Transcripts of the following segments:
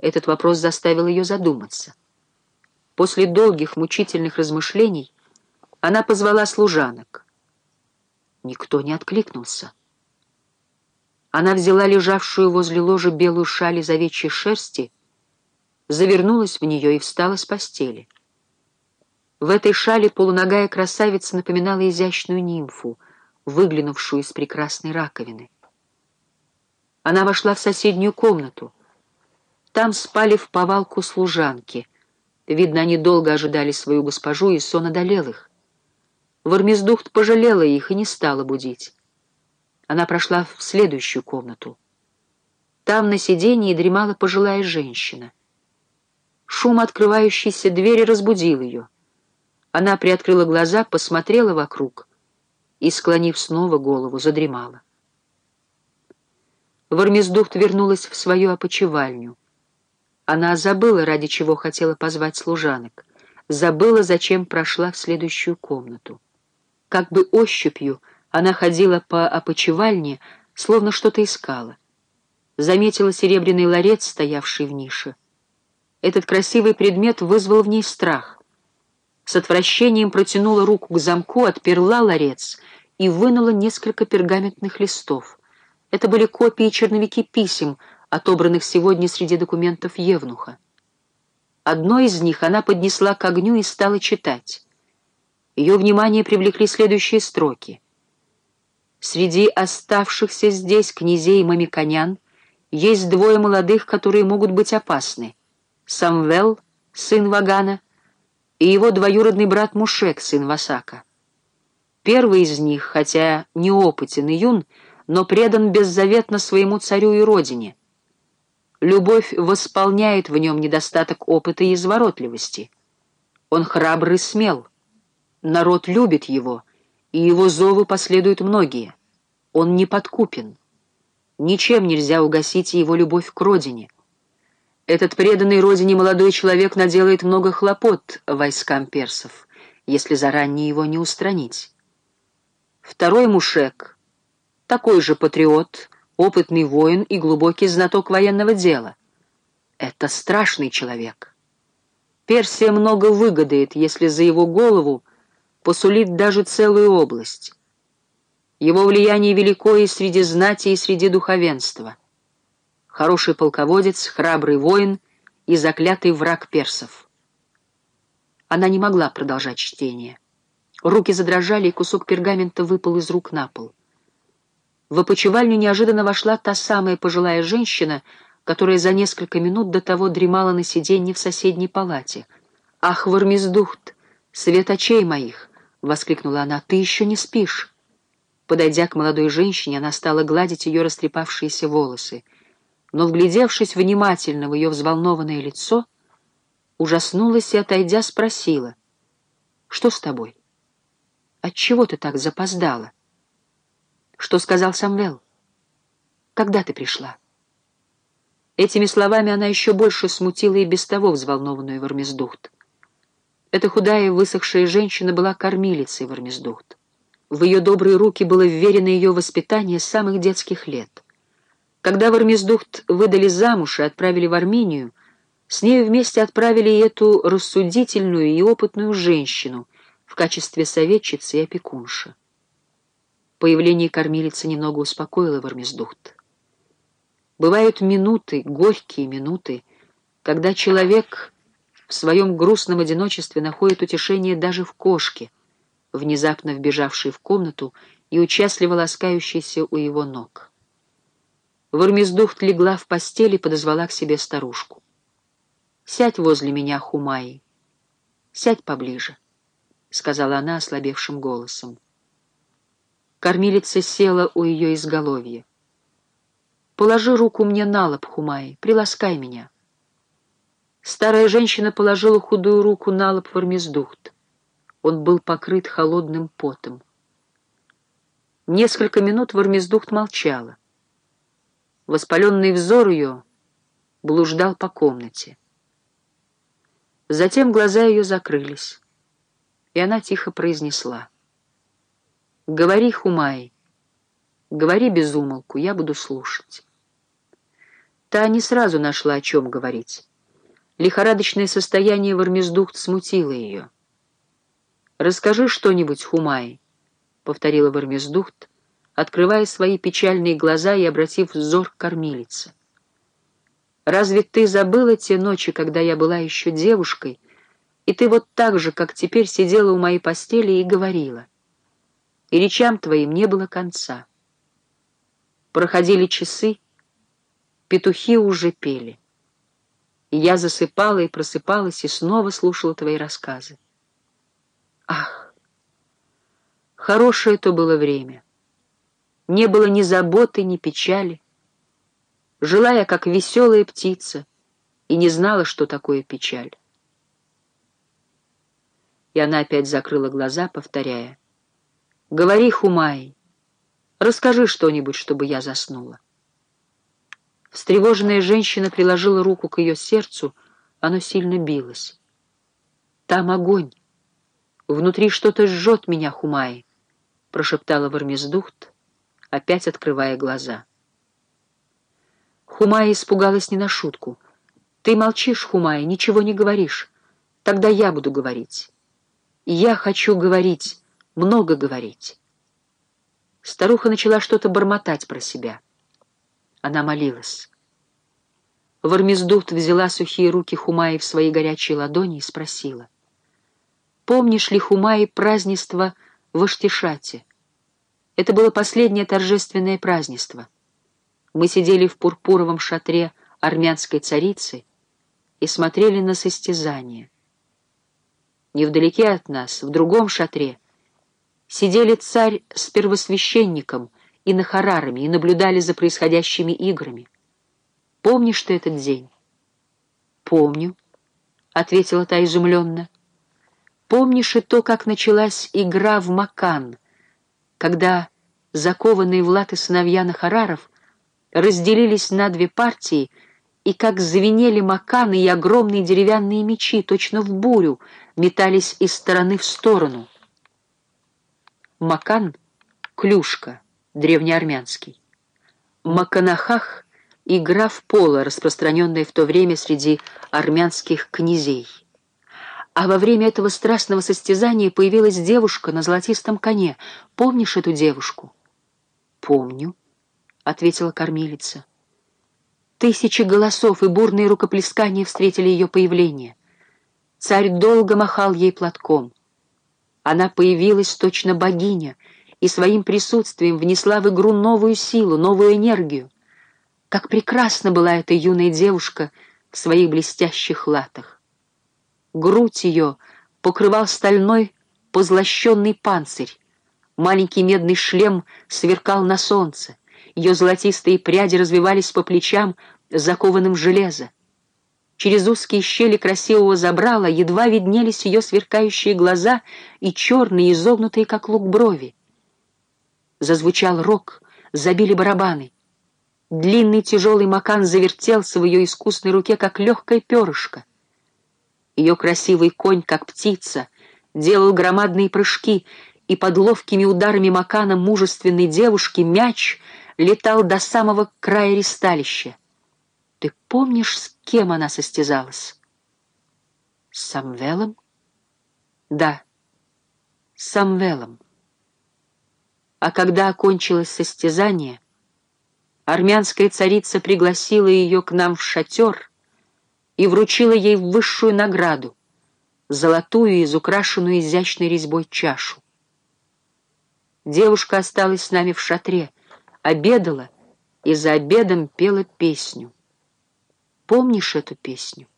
Этот вопрос заставил ее задуматься. После долгих мучительных размышлений она позвала служанок. Никто не откликнулся. Она взяла лежавшую возле ложа белую шаль из овечьей шерсти, завернулась в нее и встала с постели. В этой шале полуногая красавица напоминала изящную нимфу, выглянувшую из прекрасной раковины. Она вошла в соседнюю комнату. Там спали в повалку служанки. Видно, они долго ожидали свою госпожу, и сон одолел их. Вармездухт пожалела их и не стала будить. Она прошла в следующую комнату. Там на сиденье дремала пожилая женщина. Шум открывающейся двери разбудил ее. Она приоткрыла глаза, посмотрела вокруг и, склонив снова голову, задремала. Вармездухт вернулась в свою опочивальню. Она забыла, ради чего хотела позвать служанок, забыла, зачем прошла в следующую комнату. Как бы ощупью она ходила по опочивальне, словно что-то искала. Заметила серебряный ларец, стоявший в нише. Этот красивый предмет вызвал в ней страх. С отвращением протянула руку к замку, отперла ларец и вынула несколько пергаментных листов. Это были копии черновики писем, отобранных сегодня среди документов Евнуха. Одно из них она поднесла к огню и стала читать. Ее внимание привлекли следующие строки. «Среди оставшихся здесь князей Мамиконян есть двое молодых, которые могут быть опасны. Самвел, сын Вагана, и его двоюродный брат Мушек, сын Васака. Первый из них, хотя неопытен и юн, но предан беззаветно своему царю и родине. Любовь восполняет в нем недостаток опыта и изворотливости. Он храбрый и смел. Народ любит его, и его зову последуют многие. Он не подкупен. Ничем нельзя угасить его любовь к родине. Этот преданный родине молодой человек наделает много хлопот войскам персов, если заранее его не устранить. Второй мушек, такой же патриот, опытный воин и глубокий знаток военного дела. Это страшный человек. Персия много выгодает, если за его голову посулит даже целую область. Его влияние велико и среди знати, и среди духовенства. Хороший полководец, храбрый воин и заклятый враг персов. Она не могла продолжать чтение. Руки задрожали, и кусок пергамента выпал из рук на пол. В опочивальню неожиданно вошла та самая пожилая женщина, которая за несколько минут до того дремала на сиденье в соседней палате. «Ах, Вармездухт, свет моих!» — воскликнула она. «Ты еще не спишь!» Подойдя к молодой женщине, она стала гладить ее растрепавшиеся волосы. Но, вглядевшись внимательно в ее взволнованное лицо, ужаснулась и, отойдя, спросила. «Что с тобой? Отчего ты так запоздала?» «Что сказал Самвел? Когда ты пришла?» Этими словами она еще больше смутила и без того взволнованную Вармездухт. Эта худая высохшая женщина была кормилицей Вармездухт. В ее добрые руки было вверено ее воспитание с самых детских лет. Когда Вармездухт выдали замуж и отправили в Армению, с нею вместе отправили эту рассудительную и опытную женщину в качестве советчицы и опекунши. Появление кормилицы немного успокоило Вармездухт. Бывают минуты, горькие минуты, когда человек в своем грустном одиночестве находит утешение даже в кошке, внезапно вбежавшей в комнату и участливо ласкающейся у его ног. Вармездухт легла в постели и подозвала к себе старушку. «Сядь возле меня, Хумаи. Сядь поближе», — сказала она ослабевшим голосом. Кормилица села у ее изголовья. «Положи руку мне на лоб, Хумаи, приласкай меня». Старая женщина положила худую руку на лоб Вармездухт. Он был покрыт холодным потом. Несколько минут Вармездухт молчала. Воспаленный взор ее блуждал по комнате. Затем глаза ее закрылись, и она тихо произнесла. «Говори, Хумай, говори без умолку, я буду слушать». Та не сразу нашла, о чем говорить. Лихорадочное состояние Вармездухт смутило ее. «Расскажи что-нибудь, Хумай», — повторила Вармездухт, открывая свои печальные глаза и обратив взор к кормилице. «Разве ты забыла те ночи, когда я была еще девушкой, и ты вот так же, как теперь, сидела у моей постели и говорила? И речам твоим не было конца. Проходили часы, петухи уже пели. И я засыпала и просыпалась, и снова слушала твои рассказы. Ах, хорошее то было время. Не было ни заботы, ни печали. Жила я, как веселая птица, и не знала, что такое печаль. И она опять закрыла глаза, повторяя. «Говори, Хумай, расскажи что-нибудь, чтобы я заснула». Встревоженная женщина приложила руку к ее сердцу, оно сильно билось. «Там огонь. Внутри что-то жжет меня, Хумай», — прошептала Вармездухт, опять открывая глаза. Хумай испугалась не на шутку. «Ты молчишь, Хумай, ничего не говоришь. Тогда я буду говорить. Я хочу говорить, много говорить». Старуха начала что-то бормотать про себя. Она молилась. Вармездут взяла сухие руки Хумаи в свои горячие ладони и спросила. «Помнишь ли, Хумаи, празднество в Аштишате?» Это было последнее торжественное празднество. Мы сидели в пурпуровом шатре армянской царицы и смотрели на состязание. Невдалеке от нас, в другом шатре, сидели царь с первосвященником и нахарарами и наблюдали за происходящими играми. Помнишь ты этот день? «Помню», — ответила та изумленно. «Помнишь и то, как началась игра в Макан, когда закованные в латы сыновья Нахараров разделились на две партии, и как звенели маканы и огромные деревянные мечи, точно в бурю, метались из стороны в сторону. Макан — клюшка, древнеармянский. Маканахах — игра в поло, распространенная в то время среди армянских князей. А во время этого страстного состязания появилась девушка на золотистом коне. Помнишь эту девушку? Помню, — ответила кормилица. Тысячи голосов и бурные рукоплескания встретили ее появление. Царь долго махал ей платком. Она появилась точно богиня и своим присутствием внесла в игру новую силу, новую энергию. Как прекрасна была эта юная девушка в своих блестящих латах. Грудь ее покрывал стальной позлощенный панцирь. Маленький медный шлем сверкал на солнце. Ее золотистые пряди развивались по плечам, закованным в железо. Через узкие щели красивого забрала едва виднелись ее сверкающие глаза и черные, изогнутые, как лук брови. Зазвучал рог, забили барабаны. Длинный тяжелый макан завертелся в ее искусной руке, как легкое перышко. Ее красивый конь, как птица, делал громадные прыжки, и под ловкими ударами макана мужественной девушки мяч летал до самого края ристалища. Помнишь, с кем она состязалась? С Самвелом? Да, с Самвелом. А когда окончилось состязание, армянская царица пригласила ее к нам в шатер — и вручила ей высшую награду — золотую, изукрашенную изящной резьбой чашу. Девушка осталась с нами в шатре, обедала и за обедом пела песню. Помнишь эту песню?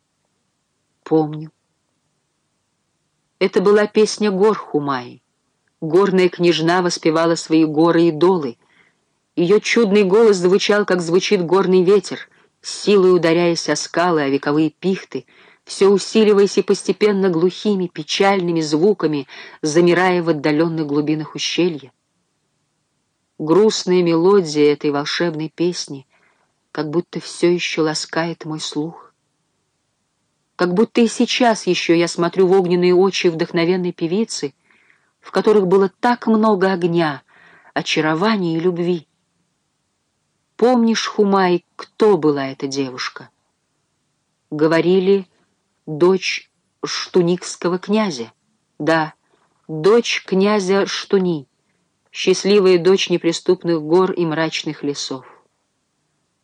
Помню. Это была песня гор Хумаи. Горная княжна воспевала свои горы и долы. Ее чудный голос звучал, как звучит горный ветер — силой ударяясь о скалы, о вековые пихты, все усиливаясь и постепенно глухими, печальными звуками, замирая в отдаленных глубинах ущелья. Грустная мелодия этой волшебной песни как будто все еще ласкает мой слух. Как будто и сейчас еще я смотрю в огненные очи вдохновенной певицы, в которых было так много огня, очарования и любви. Помнишь, Хумай, кто была эта девушка? Говорили, дочь штуникского князя. Да, дочь князя Штуни, счастливая дочь неприступных гор и мрачных лесов.